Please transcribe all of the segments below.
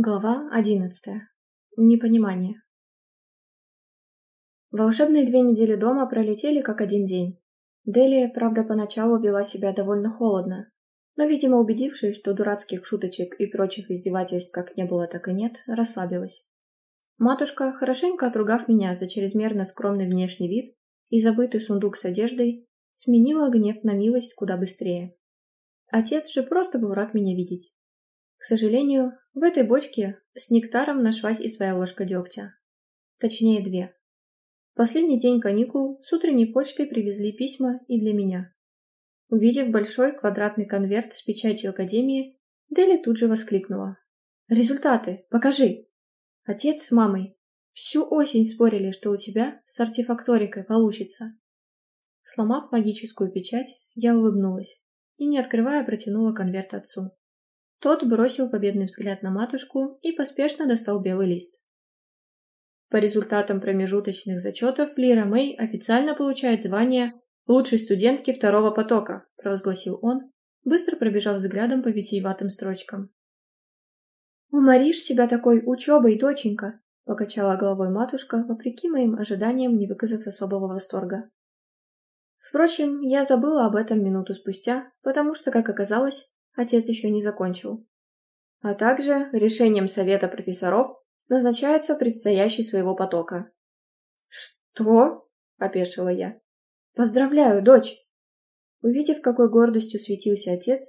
Глава одиннадцатая. Непонимание. Волшебные две недели дома пролетели как один день. Делия, правда, поначалу вела себя довольно холодно, но, видимо, убедившись, что дурацких шуточек и прочих издевательств как не было, так и нет, расслабилась. Матушка, хорошенько отругав меня за чрезмерно скромный внешний вид и забытый сундук с одеждой, сменила гнев на милость куда быстрее. Отец же просто был рад меня видеть. К сожалению, в этой бочке с нектаром нашлась и своя ложка дегтя. Точнее, две. Последний день каникул с утренней почтой привезли письма и для меня. Увидев большой квадратный конверт с печатью Академии, Дели тут же воскликнула. «Результаты! Покажи!» Отец с мамой всю осень спорили, что у тебя с артефакторикой получится. Сломав магическую печать, я улыбнулась и, не открывая, протянула конверт отцу. Тот бросил победный взгляд на матушку и поспешно достал белый лист. По результатам промежуточных зачетов Лира Мэй официально получает звание лучшей студентки второго потока, провозгласил он, быстро пробежав взглядом по витиеватым строчкам. «Уморишь себя такой учебой, доченька!» — покачала головой матушка, вопреки моим ожиданиям, не выказав особого восторга. Впрочем, я забыла об этом минуту спустя, потому что, как оказалось, отец еще не закончил. А также решением совета профессоров назначается предстоящий своего потока. «Что?» – опешила я. «Поздравляю, дочь!» Увидев, какой гордостью светился отец,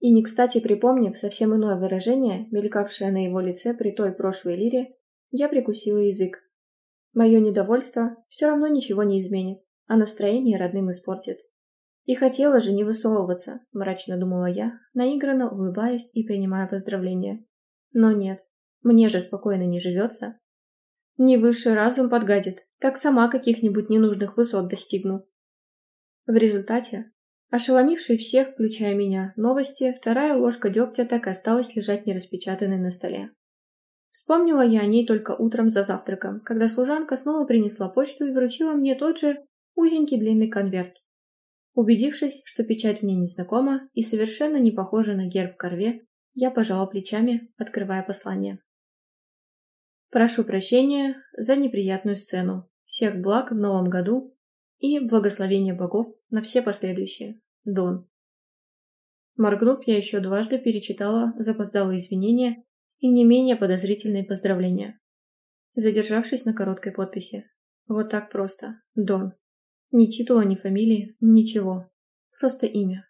и не кстати припомнив совсем иное выражение, мелькавшее на его лице при той прошлой лире, я прикусила язык. Мое недовольство все равно ничего не изменит, а настроение родным испортит. И хотела же не высовываться, мрачно думала я, наигранно улыбаясь и принимая поздравления. Но нет, мне же спокойно не живется. Не высший разум подгадит, так сама каких-нибудь ненужных высот достигну. В результате, ошеломившей всех, включая меня, новости, вторая ложка дегтя так и осталась лежать нераспечатанной на столе. Вспомнила я о ней только утром за завтраком, когда служанка снова принесла почту и вручила мне тот же узенький длинный конверт, Убедившись, что печать мне незнакома и совершенно не похожа на герб корве, я пожала плечами, открывая послание. Прошу прощения за неприятную сцену. Всех благ в новом году и благословения богов на все последующие. Дон. Моргнув, я еще дважды перечитала запоздалые извинения и не менее подозрительные поздравления. Задержавшись на короткой подписи. Вот так просто. Дон. Ни титула, ни фамилии, ничего. Просто имя.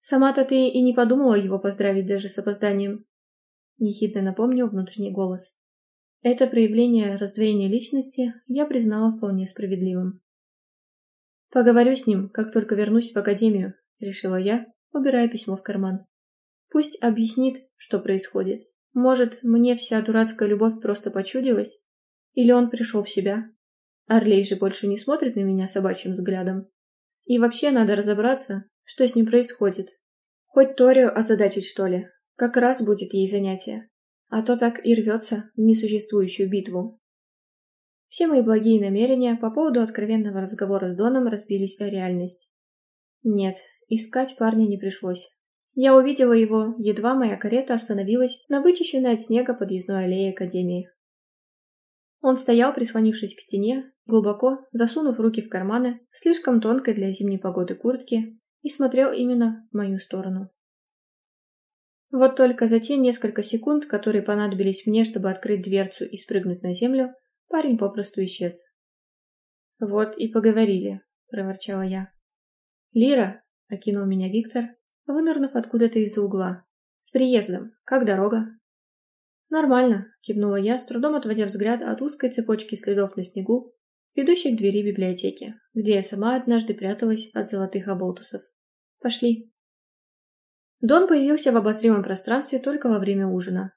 Сама-то ты и не подумала его поздравить даже с опозданием. Нехидно напомнил внутренний голос. Это проявление раздвоения личности я признала вполне справедливым. «Поговорю с ним, как только вернусь в академию», — решила я, убирая письмо в карман. «Пусть объяснит, что происходит. Может, мне вся дурацкая любовь просто почудилась? Или он пришел в себя, Орлей же больше не смотрит на меня собачьим взглядом. И вообще надо разобраться, что с ним происходит. Хоть Торию озадачить, что ли. Как раз будет ей занятие. А то так и рвется в несуществующую битву. Все мои благие намерения по поводу откровенного разговора с Доном разбились о реальность. Нет, искать парня не пришлось. Я увидела его, едва моя карета остановилась на вычищенной от снега подъездной аллее Академии. Он стоял, прислонившись к стене, глубоко засунув руки в карманы слишком тонкой для зимней погоды куртки и смотрел именно в мою сторону. Вот только за те несколько секунд, которые понадобились мне, чтобы открыть дверцу и спрыгнуть на землю, парень попросту исчез. «Вот и поговорили», — проворчала я. «Лира», — окинул меня Виктор, вынырнув откуда-то из-за угла. «С приездом. Как дорога?» «Нормально», — кивнула я, с трудом отводя взгляд от узкой цепочки следов на снегу, ведущей к двери библиотеки, где я сама однажды пряталась от золотых оболтусов. «Пошли». Дон появился в обозримом пространстве только во время ужина.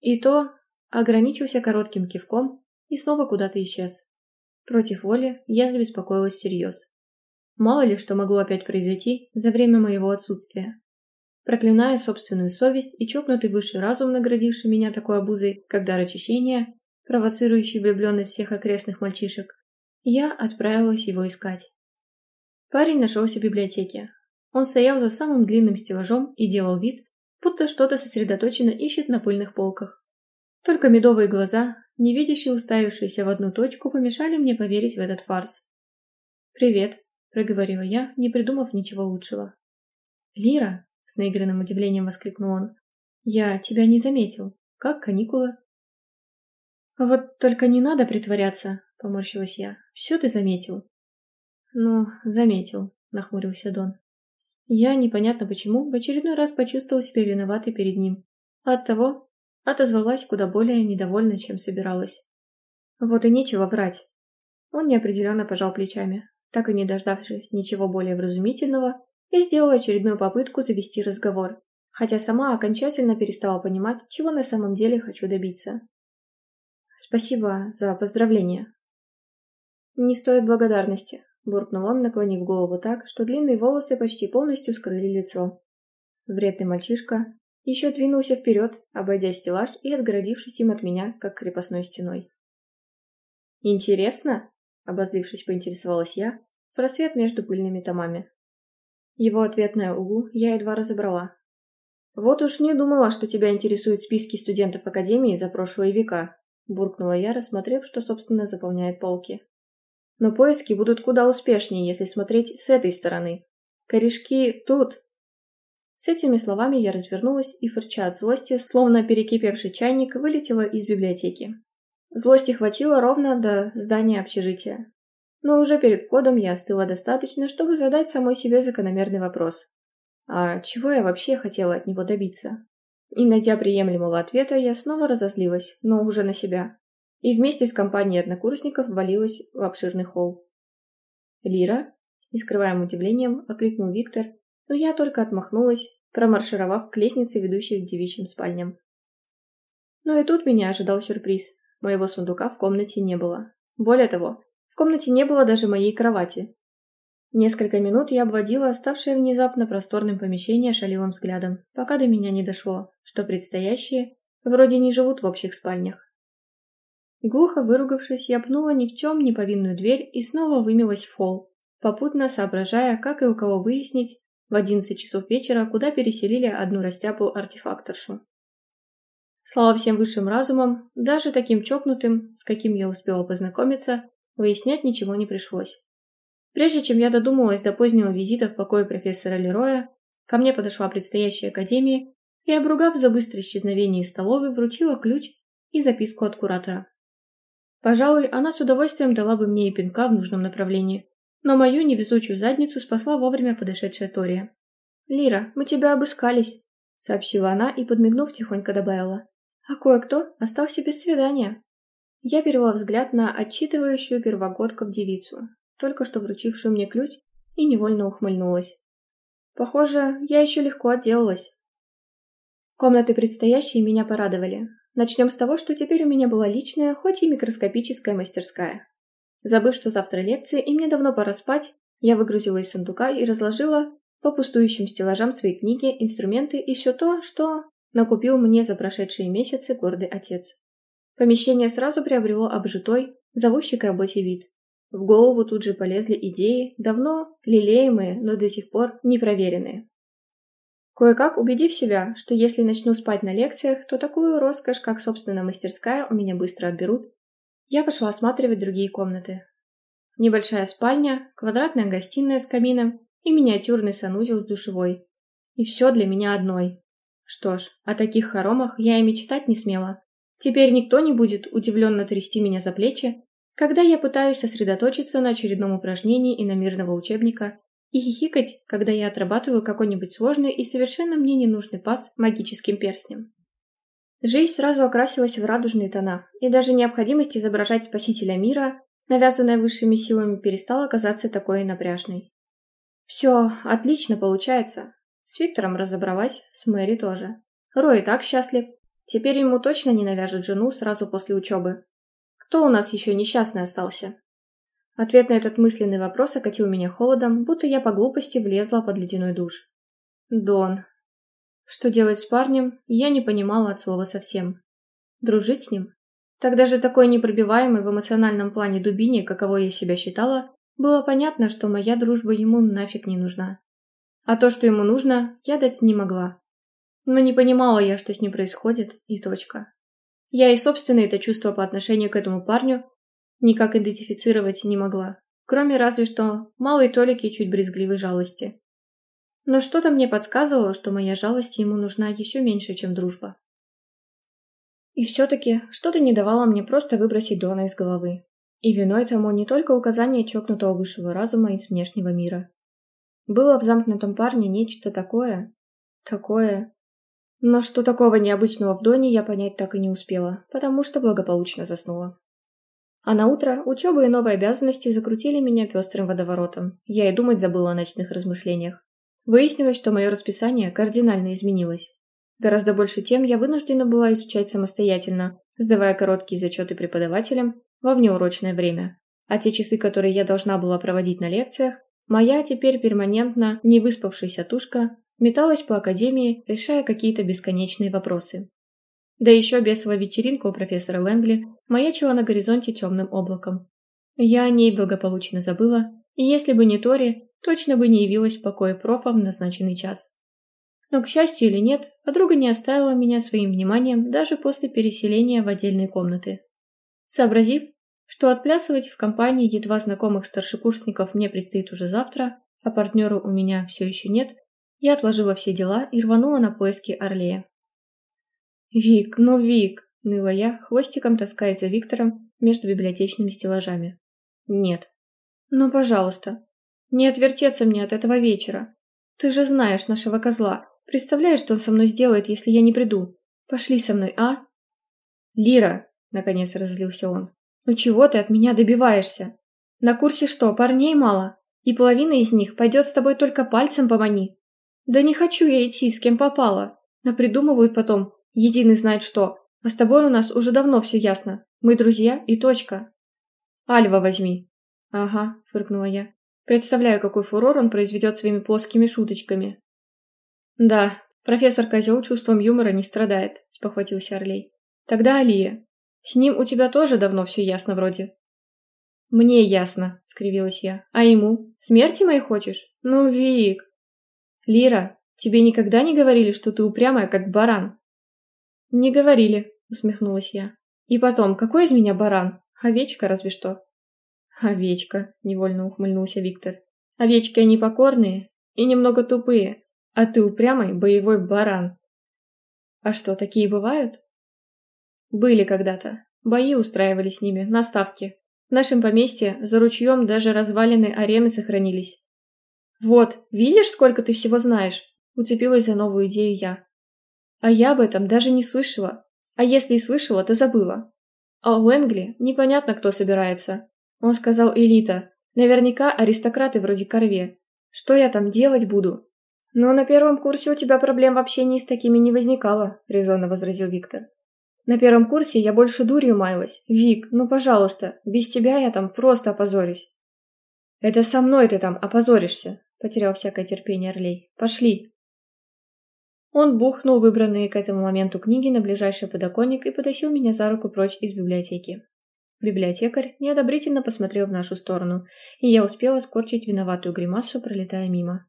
И то ограничился коротким кивком и снова куда-то исчез. Против воли я забеспокоилась всерьез. Мало ли что могло опять произойти за время моего отсутствия. Проклиная собственную совесть и чокнутый высший разум, наградивший меня такой обузой, как дар очищения, провоцирующий влюбленность всех окрестных мальчишек, я отправилась его искать. Парень нашелся в библиотеке. Он стоял за самым длинным стеллажом и делал вид, будто что-то сосредоточенно ищет на пыльных полках. Только медовые глаза, невидящие уставившиеся в одну точку, помешали мне поверить в этот фарс. «Привет», — проговорила я, не придумав ничего лучшего. «Лира!» — с наигранным удивлением воскликнул он. «Я тебя не заметил. Как каникулы?» «Вот только не надо притворяться», — поморщилась я. «Все ты заметил». «Ну, заметил», — нахмурился Дон. Я, непонятно почему, в очередной раз почувствовала себя виноватой перед ним. Оттого отозвалась куда более недовольна, чем собиралась. Вот и нечего врать. Он неопределенно пожал плечами. Так и не дождавшись ничего более вразумительного, я сделала очередную попытку завести разговор, хотя сама окончательно перестала понимать, чего на самом деле хочу добиться. Спасибо за поздравление. Не стоит благодарности, буркнул он, наклонив голову так, что длинные волосы почти полностью скрыли лицо. Вредный мальчишка еще двинулся вперед, обойдя стеллаж и отгородившись им от меня, как крепостной стеной. «Интересно?» — обозлившись, поинтересовалась я, просвет между пыльными томами. Его ответное «угу» я едва разобрала. «Вот уж не думала, что тебя интересуют списки студентов Академии за прошлые века», буркнула я, рассмотрев, что, собственно, заполняет полки. «Но поиски будут куда успешнее, если смотреть с этой стороны. Корешки тут!» С этими словами я развернулась и, фырча от злости, словно перекипевший чайник, вылетела из библиотеки. Злости хватило ровно до здания общежития. Но уже перед входом я остыла достаточно, чтобы задать самой себе закономерный вопрос. А чего я вообще хотела от него добиться? И, найдя приемлемого ответа, я снова разозлилась, но уже на себя. И вместе с компанией однокурсников валилась в обширный холл. «Лира?» – с нескрываемым удивлением окликнул Виктор, но я только отмахнулась, промаршировав к лестнице, ведущей к девичьим спальням. Но и тут меня ожидал сюрприз. Моего сундука в комнате не было. Более того, в комнате не было даже моей кровати. Несколько минут я обводила оставшее внезапно просторным помещение шалилым взглядом, пока до меня не дошло, что предстоящие вроде не живут в общих спальнях. Глухо выругавшись, я пнула ни в чем не повинную дверь и снова вымилась в холл, попутно соображая, как и у кого выяснить в одиннадцать часов вечера, куда переселили одну растяпу артефакторшу. Слава всем высшим разумам, даже таким чокнутым, с каким я успела познакомиться, выяснять ничего не пришлось. Прежде чем я додумалась до позднего визита в покое профессора Лероя, ко мне подошла предстоящая академия и, обругав за быстрое исчезновение из столовой, вручила ключ и записку от куратора. Пожалуй, она с удовольствием дала бы мне и пинка в нужном направлении, но мою невезучую задницу спасла вовремя подошедшая Тория. «Лира, мы тебя обыскались», — сообщила она и, подмигнув, тихонько добавила. «А кое-кто остался без свидания». Я перевела взгляд на отчитывающую первогодков девицу, только что вручившую мне ключ, и невольно ухмыльнулась. Похоже, я еще легко отделалась. Комнаты предстоящие меня порадовали. Начнем с того, что теперь у меня была личная, хоть и микроскопическая мастерская. Забыв, что завтра лекция и мне давно пора спать, я выгрузила из сундука и разложила по пустующим стеллажам свои книги, инструменты и все то, что накупил мне за прошедшие месяцы гордый отец. Помещение сразу приобрело обжитой, зовущий к работе вид. В голову тут же полезли идеи, давно лелеемые, но до сих пор непроверенные. Кое-как убедив себя, что если начну спать на лекциях, то такую роскошь, как собственная мастерская, у меня быстро отберут, я пошла осматривать другие комнаты. Небольшая спальня, квадратная гостиная с камином и миниатюрный санузел с душевой. И все для меня одной. Что ж, о таких хоромах я и мечтать не смела. Теперь никто не будет удивленно трясти меня за плечи, когда я пытаюсь сосредоточиться на очередном упражнении иномирного учебника и хихикать, когда я отрабатываю какой-нибудь сложный и совершенно мне ненужный пас магическим перстнем. Жизнь сразу окрасилась в радужные тона, и даже необходимость изображать спасителя мира, навязанная высшими силами, перестала казаться такой напряжной. Все отлично получается. С Виктором разобралась, с Мэри тоже. Рой так счастлив. Теперь ему точно не навяжет жену сразу после учебы. Кто у нас еще несчастный остался? Ответ на этот мысленный вопрос окатил меня холодом, будто я по глупости влезла под ледяной душ. Дон, что делать с парнем, я не понимала от слова совсем. Дружить с ним? Тогда же такой непробиваемый в эмоциональном плане дубине, каково я себя считала, было понятно, что моя дружба ему нафиг не нужна. А то, что ему нужно, я дать не могла. Но не понимала я, что с ним происходит, и точка. Я и собственные это чувства по отношению к этому парню никак идентифицировать не могла, кроме разве что малой толики чуть брезгливой жалости. Но что-то мне подсказывало, что моя жалость ему нужна еще меньше, чем дружба. И все-таки что-то не давало мне просто выбросить Дона из головы. И виной тому не только указание чокнутого высшего разума из внешнего мира. Было в замкнутом парне нечто такое, такое... Но что такого необычного в Доне я понять так и не успела, потому что благополучно заснула. А на утро учеба и новые обязанности закрутили меня пестрым водоворотом. Я и думать забыла о ночных размышлениях. Выяснилось, что мое расписание кардинально изменилось. Гораздо больше тем я вынуждена была изучать самостоятельно, сдавая короткие зачеты преподавателям во внеурочное время. А те часы, которые я должна была проводить на лекциях, моя теперь перманентно не выспавшаяся тушка металась по академии, решая какие-то бесконечные вопросы. Да еще бесовая вечеринка у профессора Лэнгли маячила на горизонте темным облаком. Я о ней благополучно забыла, и если бы не Тори, точно бы не явилась в покое профа в назначенный час. Но, к счастью или нет, подруга не оставила меня своим вниманием даже после переселения в отдельные комнаты. Сообразив, что отплясывать в компании едва знакомых старшекурсников мне предстоит уже завтра, а партнера у меня все еще нет, я отложила все дела и рванула на поиски Орлея. «Вик, ну Вик!» – ныла я, хвостиком таскаясь за Виктором между библиотечными стеллажами. «Нет». «Ну, пожалуйста, не отвертеться мне от этого вечера. Ты же знаешь нашего козла. Представляешь, что он со мной сделает, если я не приду? Пошли со мной, а?» «Лира!» – наконец разлился он. «Ну чего ты от меня добиваешься? На курсе что, парней мало? И половина из них пойдет с тобой только пальцем помани. Да не хочу я идти, с кем попало. Напридумывают потом, единый знает что. А с тобой у нас уже давно все ясно. Мы друзья и точка. Альва возьми. Ага, фыркнула я. Представляю, какой фурор он произведет своими плоскими шуточками. Да, профессор Козел чувством юмора не страдает, спохватился Орлей. Тогда Алия. С ним у тебя тоже давно все ясно вроде. Мне ясно, скривилась я. А ему? Смерти моей хочешь? Ну, Вик. Лира, тебе никогда не говорили, что ты упрямая, как баран? Не говорили, усмехнулась я. И потом, какой из меня баран? Овечка разве что. «Овечка», — невольно ухмыльнулся Виктор. «Овечки они покорные и немного тупые, а ты упрямый боевой баран». «А что, такие бывают?» «Были когда-то. Бои устраивали с ними, на ставке. В нашем поместье за ручьем даже развалины арены сохранились. «Вот, видишь, сколько ты всего знаешь?» — уцепилась за новую идею я. «А я об этом даже не слышала. А если и слышала, то забыла. А у Энгли непонятно, кто собирается. Он сказал элита. Наверняка аристократы вроде Корве. Что я там делать буду? Но на первом курсе у тебя проблем в общении с такими не возникало, резонно возразил Виктор. На первом курсе я больше дурью маялась. Вик, ну пожалуйста, без тебя я там просто опозорюсь. Это со мной ты там опозоришься, потерял всякое терпение Орлей. Пошли. Он бухнул выбранные к этому моменту книги на ближайший подоконник и потащил меня за руку прочь из библиотеки. Библиотекарь неодобрительно посмотрел в нашу сторону, и я успела скорчить виноватую гримасу, пролетая мимо.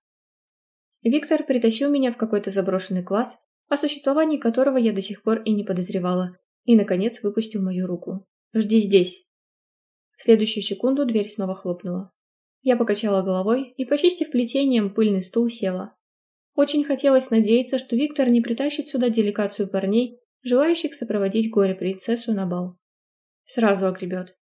Виктор притащил меня в какой-то заброшенный класс, о существовании которого я до сих пор и не подозревала, и, наконец, выпустил мою руку. «Жди здесь!» В следующую секунду дверь снова хлопнула. Я покачала головой и, почистив плетением пыльный стул, села. Очень хотелось надеяться, что Виктор не притащит сюда делегацию парней, желающих сопроводить горе-принцессу на бал. Сразу огребет.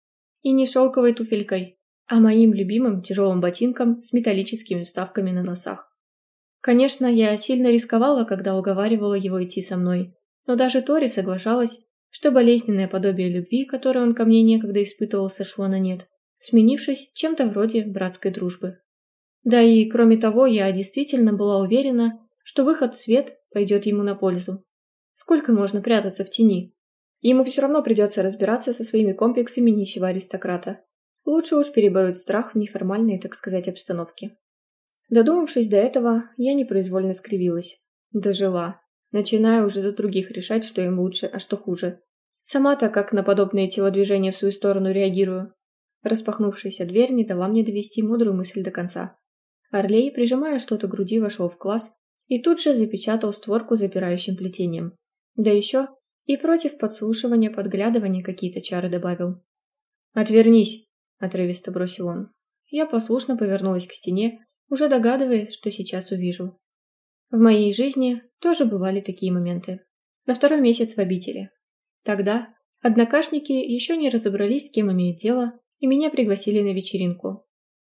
И не шелковой туфелькой, а моим любимым тяжелым ботинком с металлическими вставками на носах. Конечно, я сильно рисковала, когда уговаривала его идти со мной, но даже Тори соглашалась, что болезненное подобие любви, которое он ко мне некогда испытывал, сошло на нет, сменившись чем-то вроде братской дружбы. Да и, кроме того, я действительно была уверена, что выход в свет пойдет ему на пользу. Сколько можно прятаться в тени? Ему все равно придется разбираться со своими комплексами нищего аристократа. Лучше уж перебороть страх в неформальной, так сказать, обстановке. Додумавшись до этого, я непроизвольно скривилась. Дожила. Начинаю уже за других решать, что им лучше, а что хуже. Сама-то как на подобные телодвижения в свою сторону реагирую. Распахнувшаяся дверь не дала мне довести мудрую мысль до конца. Орлей, прижимая что-то к груди, вошел в класс, и тут же запечатал створку запирающим плетением. Да еще и против подслушивания, подглядывания какие-то чары добавил. «Отвернись!» – отрывисто бросил он. Я послушно повернулась к стене, уже догадываясь, что сейчас увижу. В моей жизни тоже бывали такие моменты. На второй месяц в обители. Тогда однокашники еще не разобрались, с кем имеют дело, и меня пригласили на вечеринку.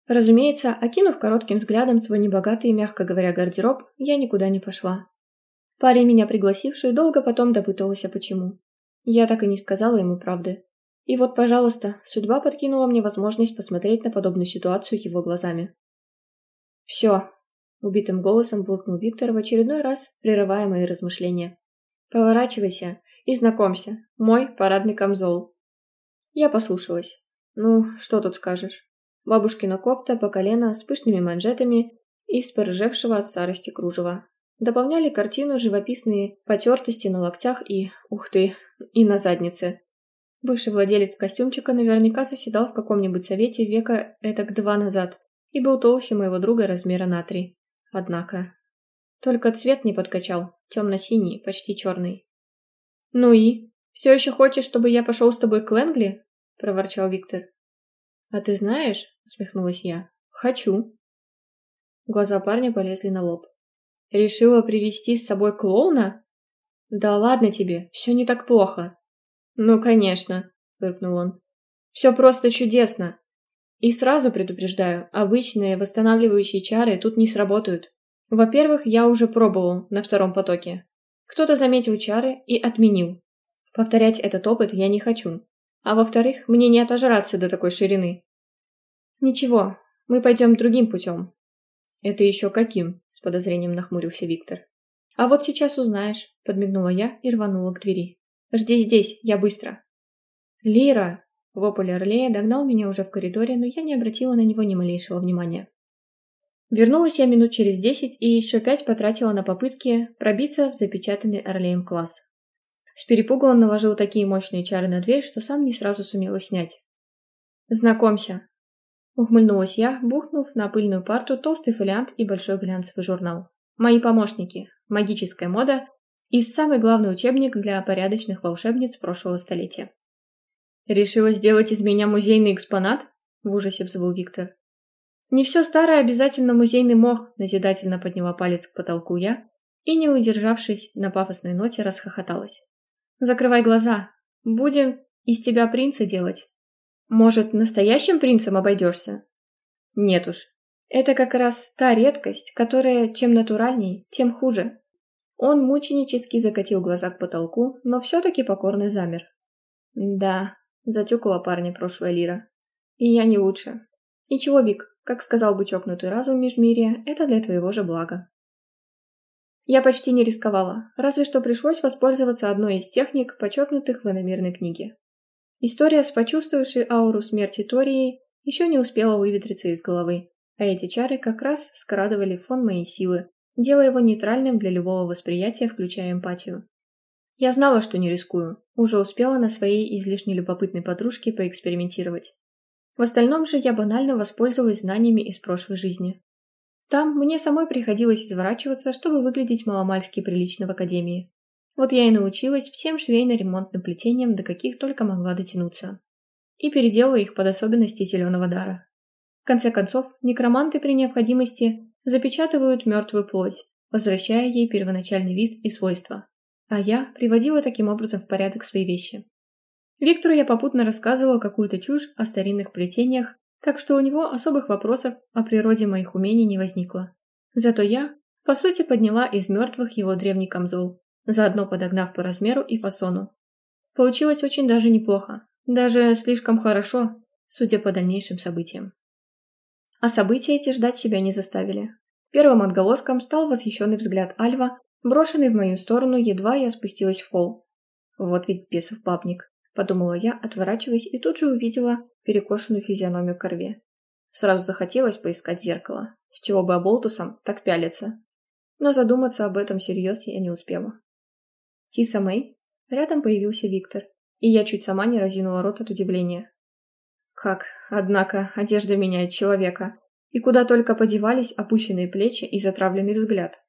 Разумеется, окинув коротким взглядом свой небогатый, мягко говоря, гардероб, я никуда не пошла. Парень, меня пригласивший, долго потом допытывался, почему. Я так и не сказала ему правды. И вот, пожалуйста, судьба подкинула мне возможность посмотреть на подобную ситуацию его глазами. «Все», — убитым голосом буркнул Виктор в очередной раз, прерывая мои размышления. «Поворачивайся и знакомься. Мой парадный камзол». Я послушалась. «Ну, что тут скажешь?» Бабушкина копта по колено с пышными манжетами и с порыжевшего от старости кружева. Дополняли картину живописные потертости на локтях и, ух ты, и на заднице. Бывший владелец костюмчика наверняка заседал в каком-нибудь совете века этак два назад и был толще моего друга размера на три. Однако... Только цвет не подкачал, темно-синий, почти черный. «Ну и? Все еще хочешь, чтобы я пошел с тобой к Лэнгли?» – проворчал Виктор. «А ты знаешь?» – усмехнулась я. «Хочу». Глаза парня полезли на лоб. «Решила привести с собой клоуна?» «Да ладно тебе, все не так плохо. «Ну, конечно», — фыркнул он. «Все просто чудесно. И сразу предупреждаю, обычные восстанавливающие чары тут не сработают. Во-первых, я уже пробовал на втором потоке. Кто-то заметил чары и отменил. Повторять этот опыт я не хочу. А во-вторых, мне не отожраться до такой ширины. Ничего, мы пойдем другим путем. Это еще каким? С подозрением нахмурился Виктор. А вот сейчас узнаешь, подмигнула я и рванула к двери. Жди здесь, я быстро. Лира! Вопль Орлея догнал меня уже в коридоре, но я не обратила на него ни малейшего внимания. Вернулась я минут через десять и еще пять потратила на попытки пробиться в запечатанный Орлеем класс. С перепугу он наложил такие мощные чары на дверь, что сам не сразу сумела снять. «Знакомься!» Ухмыльнулась я, бухнув на пыльную парту толстый фолиант и большой глянцевый журнал. «Мои помощники. Магическая мода и самый главный учебник для порядочных волшебниц прошлого столетия. «Решила сделать из меня музейный экспонат?» – в ужасе взвыл Виктор. «Не все старое обязательно музейный мох», – назидательно подняла палец к потолку я и, не удержавшись на пафосной ноте, расхохоталась. «Закрывай глаза. Будем из тебя принца делать. Может, настоящим принцем обойдешься?» «Нет уж. Это как раз та редкость, которая чем натуральней, тем хуже», он мученически закатил глаза к потолку, но все-таки покорно замер. Да, затюкала парня прошлая лира. И я не лучше. Ничего, Вик, как сказал бы чокнутый разум Межмирия, это для твоего же блага. Я почти не рисковала, разве что пришлось воспользоваться одной из техник, подчеркнутых в иномирной книге. История с почувствовавшей ауру смерти Тории еще не успела выветриться из головы, а эти чары как раз скрадывали фон моей силы, делая его нейтральным для любого восприятия, включая эмпатию. Я знала, что не рискую, уже успела на своей излишне любопытной подружке поэкспериментировать. В остальном же я банально воспользовалась знаниями из прошлой жизни. Там мне самой приходилось изворачиваться, чтобы выглядеть маломальски прилично в академии. Вот я и научилась всем швейно-ремонтным плетениям, до каких только могла дотянуться. И переделала их под особенности зеленого дара. В конце концов, некроманты при необходимости запечатывают мертвую плоть, возвращая ей первоначальный вид и свойства. А я приводила таким образом в порядок свои вещи. Виктору я попутно рассказывала какую-то чушь о старинных плетениях, так что у него особых вопросов о природе моих умений не возникло. Зато я, по сути, подняла из мертвых его древний камзол, заодно подогнав по размеру и фасону. Получилось очень даже неплохо, даже слишком хорошо, судя по дальнейшим событиям. А события эти ждать себя не заставили. Первым отголоском стал восхищенный взгляд Альва, брошенный в мою сторону, едва я спустилась в холл. «Вот ведь бесов папник», — подумала я, отворачиваясь, и тут же увидела перекошенную физиономию Корве. Сразу захотелось поискать зеркало, с чего бы оболтусом так пялиться. Но задуматься об этом всерьез я не успела. «Тиса Мэй?» Рядом появился Виктор, и я чуть сама не разинула рот от удивления. Как, однако, одежда меняет человека. И куда только подевались опущенные плечи и затравленный взгляд.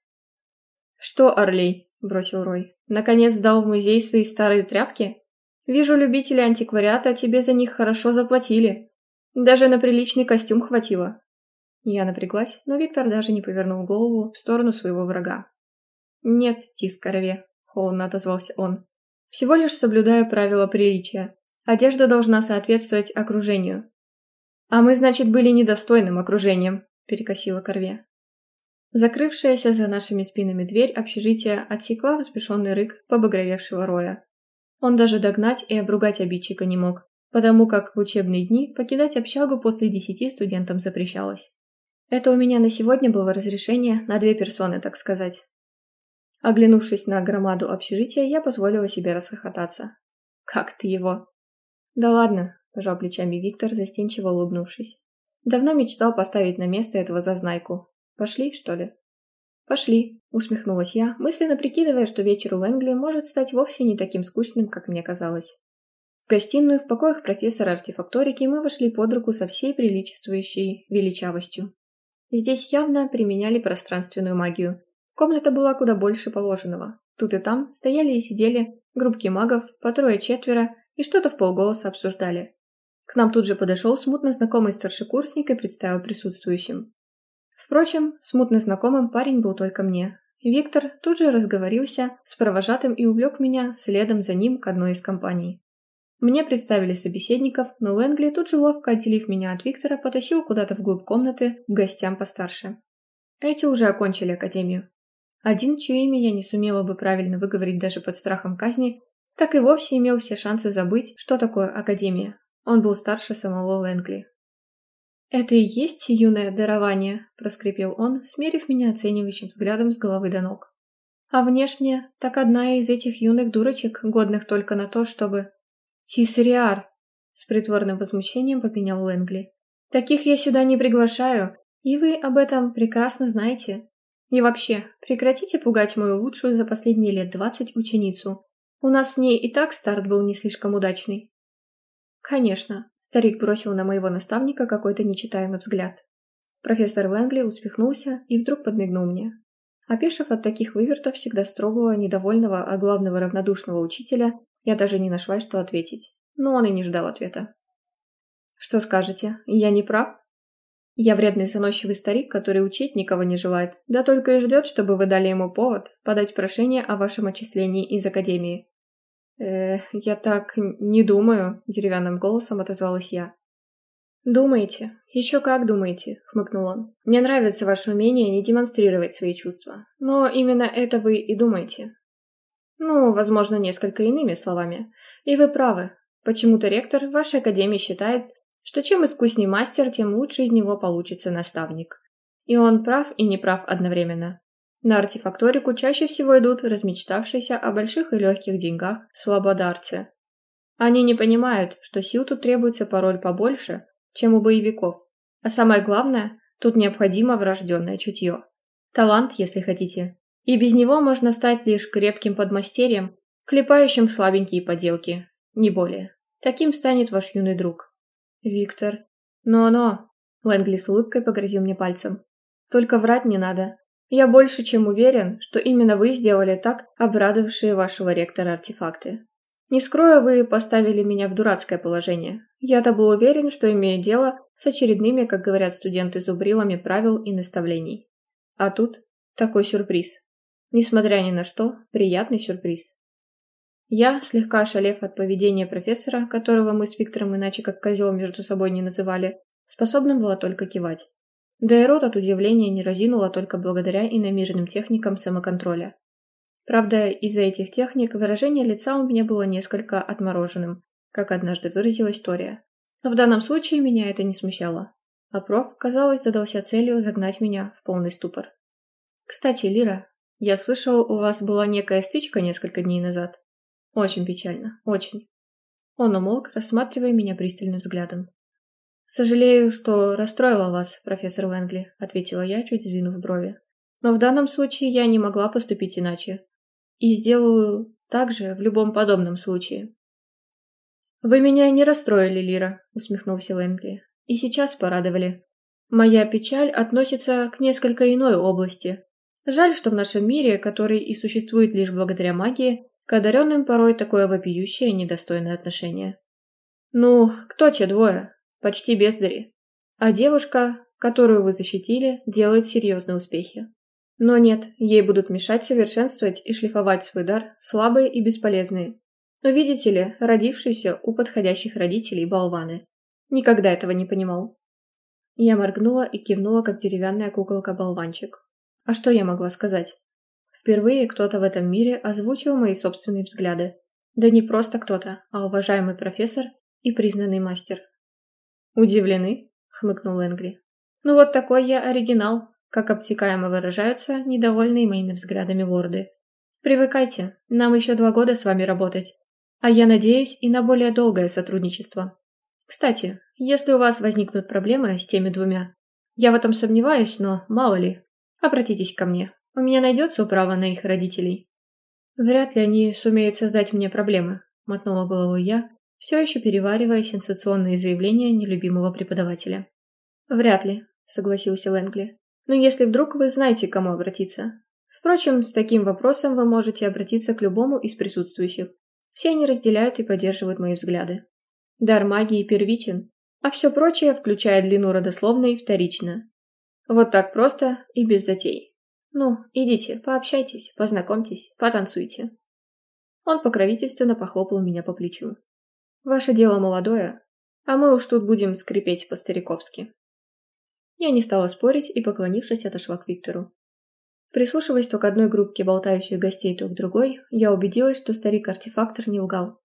«Что, Орлей?» – бросил Рой. «Наконец сдал в музей свои старые тряпки? Вижу, любители антиквариата тебе за них хорошо заплатили. Даже на приличный костюм хватило». Я напряглась, но Виктор даже не повернул голову в сторону своего врага. «Нет, Тис Корове», – холодно отозвался он. «Всего лишь соблюдаю правила приличия. Одежда должна соответствовать окружению». «А мы, значит, были недостойным окружением», – перекосила Корве. Закрывшаяся за нашими спинами дверь общежития отсекла взбешенный рык побагровевшего Роя. Он даже догнать и обругать обидчика не мог, потому как в учебные дни покидать общагу после десяти студентам запрещалось. Это у меня на сегодня было разрешение на две персоны, так сказать. Оглянувшись на громаду общежития, я позволила себе расхохотаться. «Как ты его?» «Да ладно», – пожал плечами Виктор, застенчиво улыбнувшись. «Давно мечтал поставить на место этого зазнайку, Пошли, что ли? Пошли, усмехнулась я, мысленно прикидывая, что вечер у Лэнгли может стать вовсе не таким скучным, как мне казалось. В гостиную в покоях профессора артефакторики мы вошли под руку со всей приличествующей величавостью. Здесь явно применяли пространственную магию. Комната была куда больше положенного. Тут и там стояли и сидели группки магов, по трое-четверо, и что-то в полголоса обсуждали. К нам тут же подошел смутно знакомый старшекурсник и представил присутствующим. Впрочем, смутно знакомым парень был только мне. Виктор тут же разговорился с провожатым и увлек меня следом за ним к одной из компаний. Мне представили собеседников, но Лэнгли тут же ловко отделив меня от Виктора, потащил куда-то вглубь комнаты к гостям постарше. Эти уже окончили академию. Один, чье имя я не сумела бы правильно выговорить даже под страхом казни, так и вовсе имел все шансы забыть, что такое академия. Он был старше самого Лэнгли. «Это и есть юное дарование», – проскрипел он, смерив меня оценивающим взглядом с головы до ног. «А внешне, так одна из этих юных дурочек, годных только на то, чтобы...» «Тисариар!» – с притворным возмущением попенял Лэнгли. «Таких я сюда не приглашаю, и вы об этом прекрасно знаете. И вообще, прекратите пугать мою лучшую за последние лет двадцать ученицу. У нас с ней и так старт был не слишком удачный». «Конечно, Старик бросил на моего наставника какой-то нечитаемый взгляд. Профессор Лэнгли усмехнулся и вдруг подмигнул мне. Опешив от таких вывертов всегда строгого, недовольного, а главного равнодушного учителя, я даже не нашла, что ответить. Но он и не ждал ответа. «Что скажете? Я не прав?» «Я вредный заносчивый старик, который учить никого не желает, да только и ждет, чтобы вы дали ему повод подать прошение о вашем отчислении из Академии. «Э, я так не думаю», — деревянным голосом отозвалась я. «Думаете? Еще как думаете», — хмыкнул он. «Мне нравится ваше умение не демонстрировать свои чувства. Но именно это вы и думаете. Ну, возможно, несколько иными словами. И вы правы. Почему-то ректор вашей академии считает, что чем искусней мастер, тем лучше из него получится наставник. И он прав и не прав одновременно. На артефакторику чаще всего идут размечтавшиеся о больших и легких деньгах слабодарцы. Они не понимают, что сил тут требуется порой побольше, чем у боевиков. А самое главное, тут необходимо врожденное чутье. Талант, если хотите. И без него можно стать лишь крепким подмастерьем, клепающим слабенькие поделки. Не более. Таким станет ваш юный друг. Виктор. Но-но. Лэнгли с улыбкой погрозил мне пальцем. Только врать не надо. Я больше чем уверен, что именно вы сделали так обрадовавшие вашего ректора артефакты. Не скрою, вы поставили меня в дурацкое положение. Я-то был уверен, что имею дело с очередными, как говорят студенты, зубрилами правил и наставлений. А тут такой сюрприз. Несмотря ни на что, приятный сюрприз. Я, слегка ошалев от поведения профессора, которого мы с Виктором иначе как козел между собой не называли, способна была только кивать. Да и рот от удивления не разинула только благодаря иномирным техникам самоконтроля. Правда, из-за этих техник выражение лица у меня было несколько отмороженным, как однажды выразилась Тория. Но в данном случае меня это не смущало. А проф, казалось, задался целью загнать меня в полный ступор. «Кстати, Лира, я слышал, у вас была некая стычка несколько дней назад. Очень печально, очень». Он умолк, рассматривая меня пристальным взглядом. «Сожалею, что расстроила вас, профессор Лэнгли», — ответила я, чуть сдвинув брови. «Но в данном случае я не могла поступить иначе. И сделаю так же в любом подобном случае». «Вы меня не расстроили, Лира», — усмехнулся Лэнгли. «И сейчас порадовали. Моя печаль относится к несколько иной области. Жаль, что в нашем мире, который и существует лишь благодаря магии, к одаренным порой такое вопиющее недостойное отношение. Ну, кто те двое? Почти бездари. А девушка, которую вы защитили, делает серьезные успехи. Но нет, ей будут мешать совершенствовать и шлифовать свой дар слабые и бесполезные. Но видите ли, родившиеся у подходящих родителей болваны. Никогда этого не понимал. Я моргнула и кивнула, как деревянная куколка-болванчик. А что я могла сказать? Впервые кто-то в этом мире озвучил мои собственные взгляды. Да не просто кто-то, а уважаемый профессор и признанный мастер. «Удивлены?» — хмыкнул Энгли. «Ну вот такой я оригинал, как обтекаемо выражаются недовольные моими взглядами лорды. Привыкайте, нам еще два года с вами работать, а я надеюсь и на более долгое сотрудничество. Кстати, если у вас возникнут проблемы с теми двумя, я в этом сомневаюсь, но мало ли, обратитесь ко мне, у меня найдется управа на их родителей. Вряд ли они сумеют создать мне проблемы, мотнула головой я, все еще переваривая сенсационные заявления нелюбимого преподавателя. Вряд ли, согласился Лэнгли. Но если вдруг вы знаете, к кому обратиться. Впрочем, с таким вопросом вы можете обратиться к любому из присутствующих. Все они разделяют и поддерживают мои взгляды. Дар магии первичен, а все прочее, включая длину родословной, вторично. Вот так просто и без затей. Ну, идите, пообщайтесь, познакомьтесь, потанцуйте. Он покровительственно похлопал меня по плечу. Ваше дело молодое, а мы уж тут будем скрипеть по-стариковски. Я не стала спорить и, поклонившись, отошла к Виктору. Прислушиваясь то к одной группке болтающих гостей, то к другой, я убедилась, что старик-артефактор не лгал.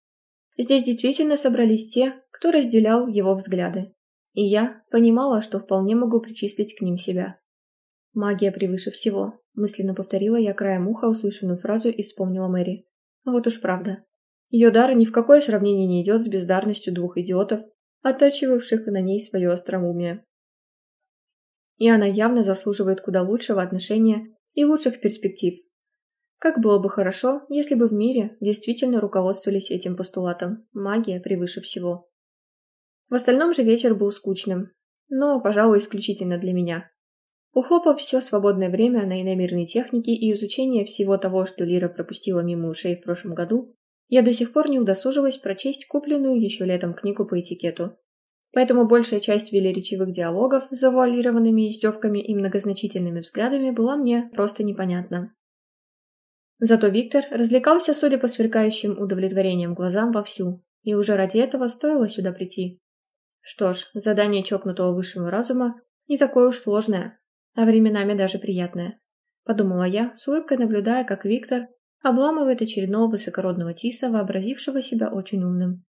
Здесь действительно собрались те, кто разделял его взгляды. И я понимала, что вполне могу причислить к ним себя. «Магия превыше всего», – мысленно повторила я краем уха услышанную фразу и вспомнила Мэри. Вот уж правда. Ее дар ни в какое сравнение не идет с бездарностью двух идиотов, оттачивавших на ней свое остроумие и она явно заслуживает куда лучшего отношения и лучших перспектив. Как было бы хорошо, если бы в мире действительно руководствовались этим постулатом «магия превыше всего». В остальном же вечер был скучным, но, пожалуй, исключительно для меня. Ухлопав все свободное время на иномерной технике и изучение всего того, что Лира пропустила мимо ушей в прошлом году, я до сих пор не удосужилась прочесть купленную еще летом книгу по этикету. Поэтому большая часть велеречивых диалогов с завуалированными издевками и многозначительными взглядами была мне просто непонятна. Зато Виктор развлекался, судя по сверкающим удовлетворением глазам, вовсю, и уже ради этого стоило сюда прийти. Что ж, задание чокнутого высшего разума не такое уж сложное, а временами даже приятное. Подумала я, с улыбкой наблюдая, как Виктор обламывает очередного высокородного тиса, вообразившего себя очень умным.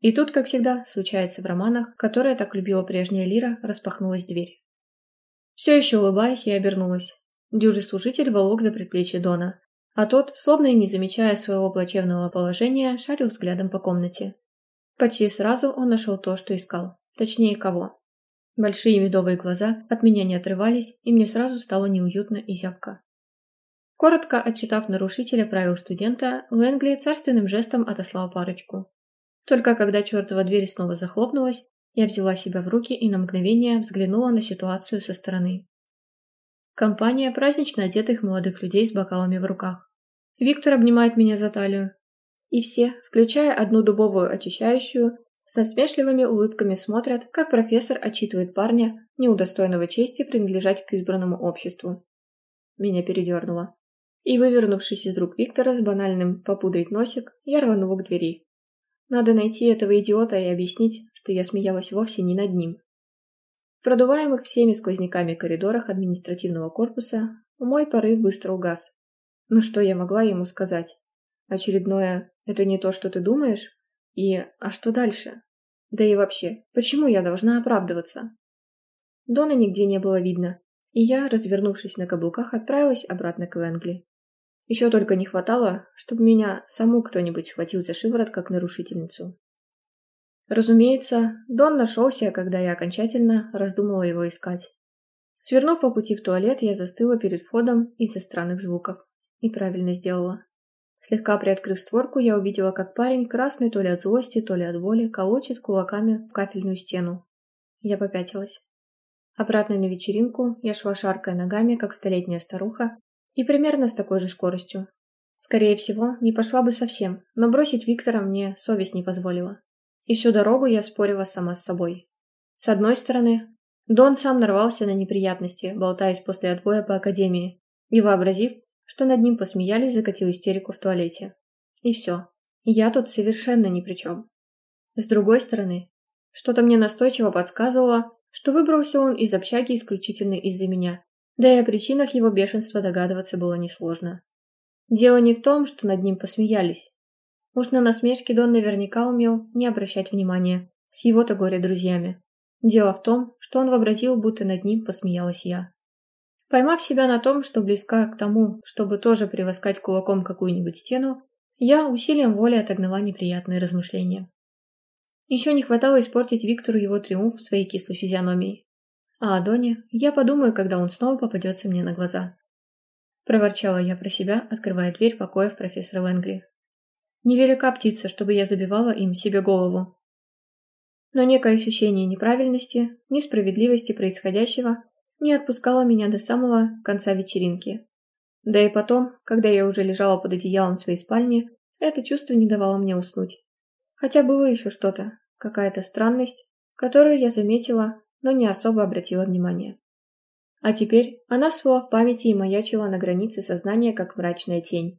И тут, как всегда, случается в романах, которые так любила прежняя Лира, распахнулась дверь. Все еще улыбаясь, я обернулась. Дюжий служитель волок за предплечье Дона, а тот, словно и не замечая своего плачевного положения, шарил взглядом по комнате. Почти сразу он нашел то, что искал. Точнее, кого. Большие медовые глаза от меня не отрывались, и мне сразу стало неуютно и зябко. Коротко отчитав нарушителя правил студента, Лэнгли царственным жестом отослал парочку. Только когда чертова дверь снова захлопнулась, я взяла себя в руки и на мгновение взглянула на ситуацию со стороны. Компания празднично одетых молодых людей с бокалами в руках. Виктор обнимает меня за талию. И все, включая одну дубовую очищающую, со смешливыми улыбками смотрят, как профессор отчитывает парня, неудостойного чести принадлежать к избранному обществу. Меня передернуло. И, вывернувшись из рук Виктора с банальным «попудрить носик», я рванула к двери. Надо найти этого идиота и объяснить, что я смеялась вовсе не над ним. В продуваемых всеми сквозняками коридорах административного корпуса мой порыв быстро угас. Ну что я могла ему сказать? Очередное «это не то, что ты думаешь?» и «а что дальше?» Да и вообще, почему я должна оправдываться? Дона нигде не было видно, и я, развернувшись на каблуках, отправилась обратно к Венгли. Еще только не хватало, чтобы меня саму кто-нибудь схватил за шиворот как нарушительницу. Разумеется, Дон нашелся, когда я окончательно раздумала его искать. Свернув по пути в туалет, я застыла перед входом из-за странных звуков. И правильно сделала. Слегка приоткрыв створку, я увидела, как парень, красный то ли от злости, то ли от боли, колотит кулаками в кафельную стену. Я попятилась. Обратно на вечеринку я шла шаркая ногами, как столетняя старуха, и примерно с такой же скоростью. Скорее всего, не пошла бы совсем, но бросить Виктора мне совесть не позволила. И всю дорогу я спорила сама с собой. С одной стороны, Дон сам нарвался на неприятности, болтаясь после отбоя по академии, и вообразив, что над ним посмеялись, закатил истерику в туалете. И все. Я тут совершенно ни при чем. С другой стороны, что-то мне настойчиво подсказывало, что выбрался он из общаги исключительно из-за меня, да и о причинах его бешенства догадываться было несложно. Дело не в том, что над ним посмеялись. Уж на насмешки Дон наверняка умел не обращать внимания, с его-то горе-друзьями. Дело в том, что он вообразил, будто над ним посмеялась я. Поймав себя на том, что близка к тому, чтобы тоже привоскать кулаком какую-нибудь стену, я усилием воли отогнала неприятные размышления. Еще не хватало испортить Виктору его триумф своей кислой физиономией. А о Доне я подумаю, когда он снова попадется мне на глаза. Проворчала я про себя, открывая дверь покоев профессора Лэнгли. Невелика птица, чтобы я забивала им себе голову. Но некое ощущение неправильности, несправедливости происходящего не отпускало меня до самого конца вечеринки. Да и потом, когда я уже лежала под одеялом в своей спальни, это чувство не давало мне уснуть. Хотя было еще что-то, какая-то странность, которую я заметила, но не особо обратила внимания. А теперь она всплыла в памяти и маячила на границе сознания, как мрачная тень.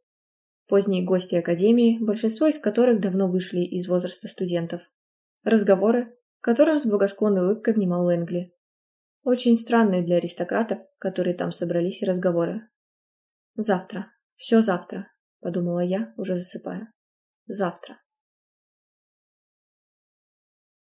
Поздние гости Академии, большинство из которых давно вышли из возраста студентов. Разговоры, которым с благосклонной улыбкой внимал Лэнгли. Очень странные для аристократов, которые там собрались, разговоры. «Завтра. Все завтра», — подумала я, уже засыпая. «Завтра».